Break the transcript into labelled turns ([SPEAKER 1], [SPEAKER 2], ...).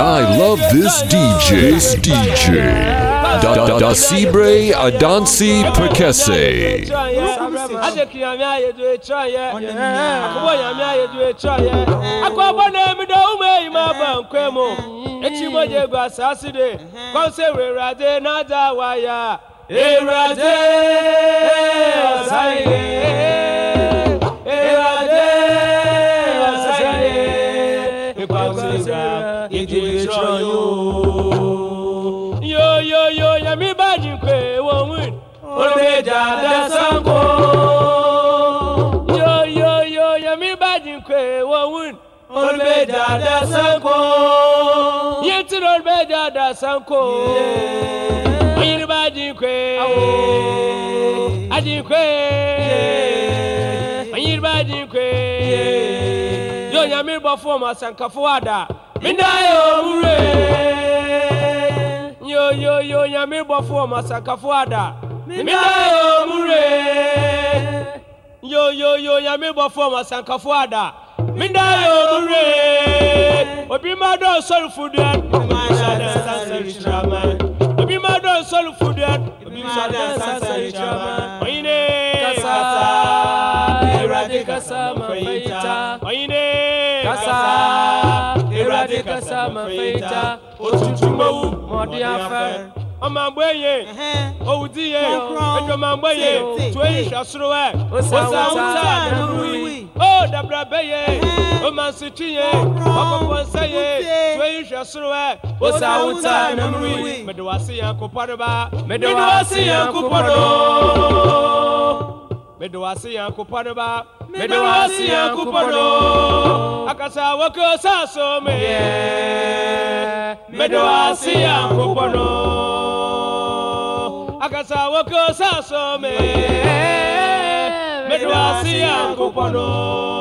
[SPEAKER 1] I love this DJ. This DJ. Da, da, da Sibre Adansi Pekese. Echimoje Telegraph ìdí ìṣọ́ yóò. yo yo yo yẹmi bàjì pé wọ́n win. olùgbèjà dẹ́sánko. yo yo yo yẹmi bàjì pé wọ́n win. olùgbèjà dẹ́sánko. yìí tí olùgbèjà dẹ́sánko. oyin bàjì pé. àjì pé. oyin bàjì pé ɛyɛ onyame bɔfoɔ ma asankafoɔ ada meda yɛ ɔmure yɛyɛyɛ onyame bɔfoɔ ma asankafoɔ ada meda yɛ ɔmure yɛyɛyɛ onyame bɔfoɔ ma asankafoɔ ada meda yɛ ɔmure obi ma dɔ ɔsɔrefoduan obi ma dɔ ɔsɔrefoduan obi ma dɔ ɔsɔrefoduan ɔyine kasa. kasa kasa ewurade kasa mafeita otutu mowu mɔdi afɛ ọmọ agbó yẹ owó di yẹ ẹjọ ọmọ agbó yẹ tó yẹ ìṣàsúrò ẹ ọsẹ awúta nínú yìí ó dàbíra bẹ yẹ ọmọ asìtì yẹ ọkọọkọ nsẹ yẹ tó yẹ ìṣàsúrò ẹ ọsẹ awúta nínú yìí mẹdẹwàsí yẹn kó pọdọ bá mẹdẹwàsí yẹn kó pọdọ mẹdẹwàsí yẹn kó pọdọ bá mẹdẹwàsí yẹn kó pọdọ kasa wako saso me medo asia kupono akasa wako saso me medo asia kupono